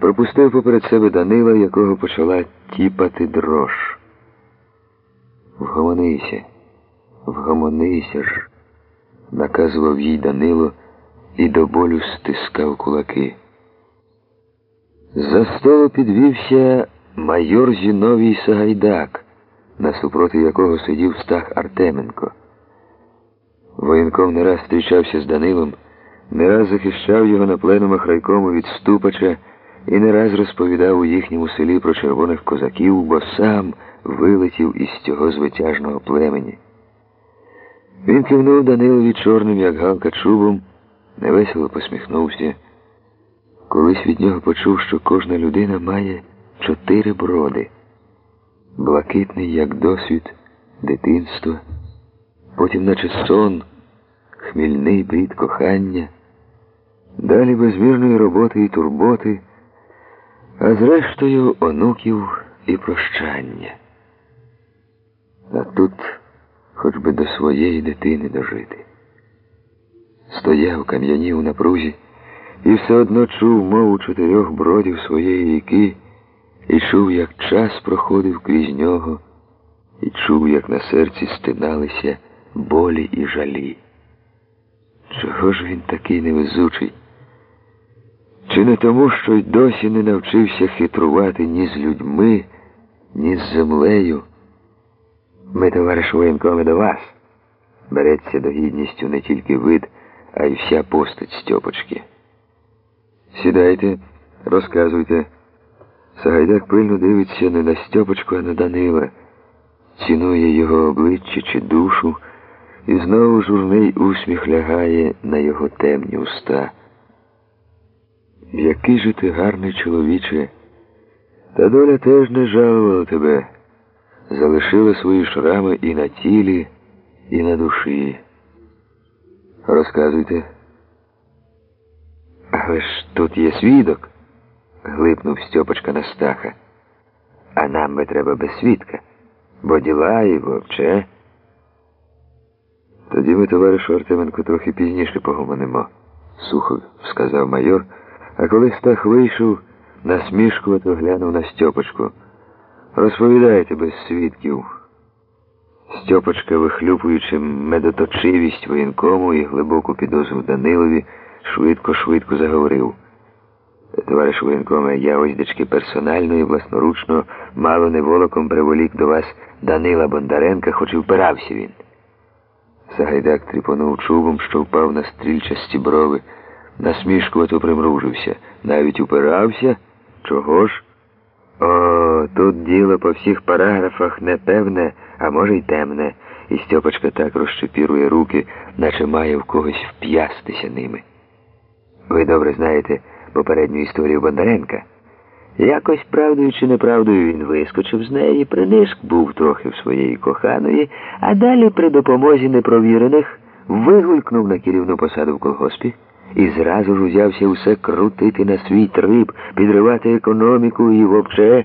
пропустив поперед себе Данила, якого почала тіпати дрож. Вгомонися, вгомонися ж, наказував їй Данило і до болю стискав кулаки. За столу підвівся майор Зіновій Сагайдак, насупроти якого сидів стах Артеменко. Воєнком не раз зустрічався з Данилом, не раз захищав його на пленумах райкому від Ступача і не раз розповідав у їхньому селі про червоних козаків, бо сам вилетів із цього звитяжного племені. Він кивнув Данилові чорним, як галка чубом, невесело посміхнувся. Колись від нього почув, що кожна людина має чотири броди, блакитний, як досвід, дитинства, потім, наче сон, хмільний брід кохання, далі безмірної роботи і турботи, а зрештою онуків і прощання. А тут хоч би до своєї дитини дожити. Стояв, кам'янів на прузі і все одно чув мову чотирьох бродів своєї ріки, і чув, як час проходив крізь нього, і чув, як на серці стиналися болі і жалі. Чого ж він такий невезучий? Не тому, що й досі не навчився хитрувати ні з людьми, ні з землею? Ми, товариш воєнкоме, до вас. Береться до гідністю не тільки вид, а й вся постать Стьопочки. Сідайте, розказуйте. Сагайдак пильно дивиться не на Стьопочку, а на Данила, цінує його обличчя чи душу, і знову журний усміх лягає на його темні уста. Який же ти гарний чоловіче, та доля теж не жалувала тебе, залишила свої шрами і на тілі, і на душі. Розказуйте. Але ж тут є свідок, глипнув Стьопочка на стаха. А нам би треба без свідка, бо діла і вовче. Тоді ми, товаришу Артеменко, трохи пізніше погомонимо, сухо сказав майор, а коли стах вийшов, насмішкувато глянув на Стьопочку. Розповідайте без свідків. Стьопочка, вихлюпуючи медоточивість воєнкому і глибоку підозру Данилові, швидко-швидко заговорив. Товариш воєнкоме, я ось дечки персонально і власноручно мало не волоком приволік до вас Данила Бондаренка, хоч і впирався він. Сагайдак тріпонув чубом, що впав на стрільчасті брови, насмішкувато примружився. Навіть упирався? Чого ж? О, тут діло по всіх параграфах непевне, а може й темне, і Стьопочка так розчепірує руки, наче має в когось вп'ястися ними. Ви добре знаєте попередню історію Бондаренка. Якось правдою чи неправдою він вискочив з неї, принишк був трохи в своєї коханої, а далі при допомозі непровірених вигулькнув на керівну посаду в колгоспі і зразу ж узявся усе крутити на свій триб, підривати економіку і вовче.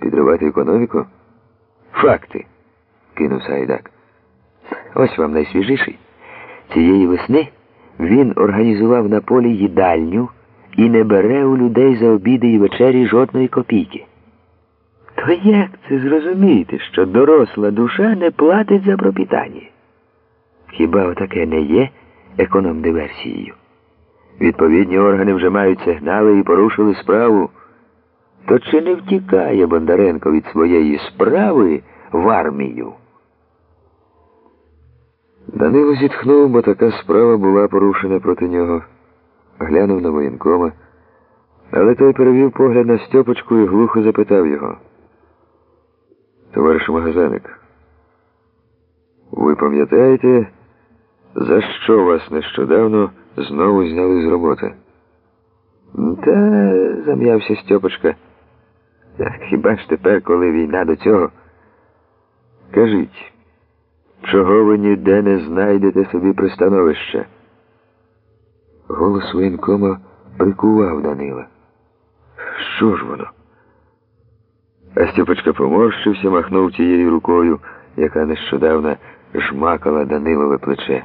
Підривати економіку? Факти, кинув Сайдак. Ось вам найсвіжіший. Цієї весни він організував на полі їдальню і не бере у людей за обіди і вечері жодної копійки. То як це зрозуміти, що доросла душа не платить за пропітання? Хіба отаке не є економ-диверсією? Відповідні органи вже мають сигнали і порушили справу. То чи не втікає Бондаренко від своєї справи в армію? Данило зітхнув, бо така справа була порушена проти нього. Глянув на воєнкома, але той перевів погляд на Стьопочку і глухо запитав його. Товариш магазаник, ви пам'ятаєте, за що вас нещодавно знову зняли з роботи? Та зам'явся Стьопочка. Хіба ж тепер, коли війна до цього? Кажіть. Чого ви ніде не знайдете собі пристановища? Голос воєнкома прикував Данила. Що ж воно? А Степочка поморщився, махнув тією рукою, яка нещодавно жмакала Данилове плече.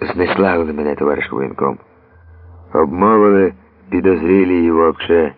Знеславили мене, товариш воєнком. Обмовили підозрілі і вообще